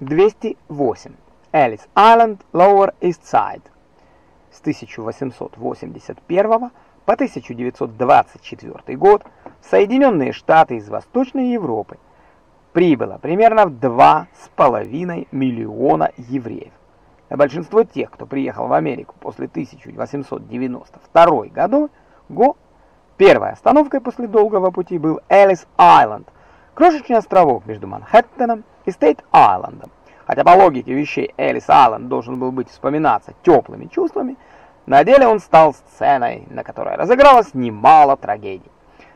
208. Элис Айленд, Lower East Side. С 1881 по 1924 год в Соединенные Штаты из Восточной Европы прибыло примерно в 2,5 миллиона евреев. А большинство тех, кто приехал в Америку после 1892 года, го, первой остановкой после долгого пути был Элис-Айленд, крошечный островок между Манхэттеном и Стейт-Айлендом. Хотя по логике вещей Элис-Айленд должен был быть вспоминаться теплыми чувствами, на деле он стал сценой, на которой разыгралось немало трагедий.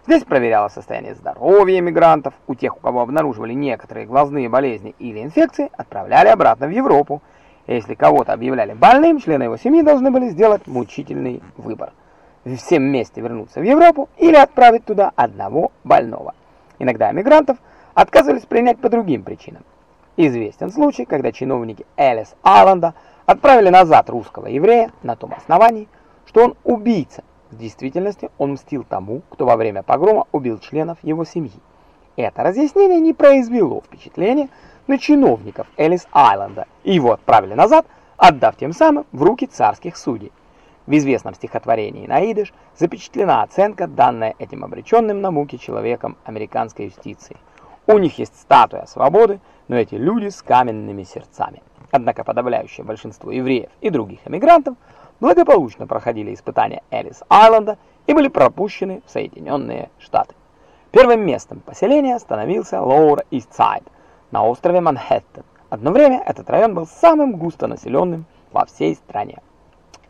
Здесь проверялось состояние здоровья иммигрантов, у тех, у кого обнаруживали некоторые глазные болезни или инфекции, отправляли обратно в Европу. Если кого-то объявляли больным, члены его семьи должны были сделать мучительный выбор. Всем вместе вернуться в Европу или отправить туда одного больного. Иногда иммигрантов отказывались принять по другим причинам. Известен случай, когда чиновники Элис Алланда отправили назад русского еврея на том основании, что он убийца в действительности он мстил тому, кто во время погрома убил членов его семьи. Это разъяснение не произвело впечатления на чиновников Элис-Айленда, и его отправили назад, отдав тем самым в руки царских судей. В известном стихотворении «Наидыш» запечатлена оценка, данная этим обреченным на муки человеком американской юстиции. У них есть статуя свободы, но эти люди с каменными сердцами. Однако подавляющее большинство евреев и других эмигрантов – благополучно проходили испытания Элис-Айленда и были пропущены в Соединенные Штаты. Первым местом поселения становился Side на острове Манхэттен. Одно время этот район был самым густонаселенным во всей стране.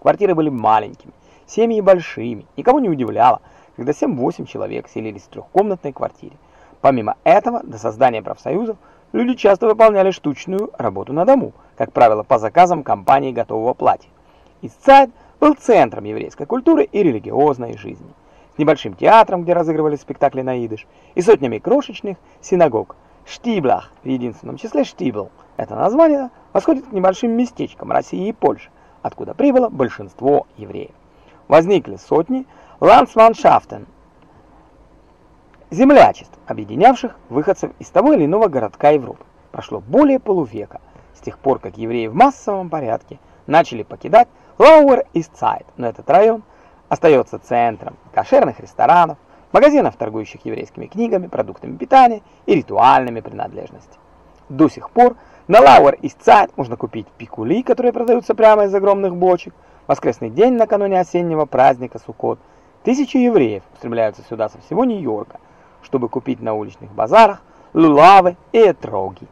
Квартиры были маленькими, семьи большими, никого не удивляло, когда 7-8 человек селились в трехкомнатной квартире. Помимо этого, до создания профсоюзов люди часто выполняли штучную работу на дому, как правило, по заказам компании готового платья. Истсайд был центром еврейской культуры и религиозной жизни, с небольшим театром, где разыгрывались спектакли на идыш, и сотнями крошечных синагог. Штиблах, в единственном числе Штибл, это название восходит к небольшим местечкам России и Польши, откуда прибыло большинство евреев. Возникли сотни ландсманшафтен, землячеств, объединявших выходцев из того или иного городка Европы. Прошло более полувека с тех пор, как евреи в массовом порядке начали покидать Lower East Side, но этот район остается центром кошерных ресторанов, магазинов, торгующих еврейскими книгами, продуктами питания и ритуальными принадлежностями. До сих пор на Lower East Side можно купить пикули, которые продаются прямо из огромных бочек. Воскресный день накануне осеннего праздника Суккот тысячи евреев устремляются сюда со всего Нью-Йорка, чтобы купить на уличных базарах лулавы и этроги.